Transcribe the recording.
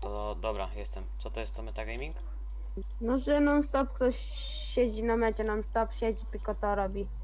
to dobra, jestem. Co to jest to metagaming? No, że non stop ktoś siedzi na mecie, non stop siedzi, tylko to robi.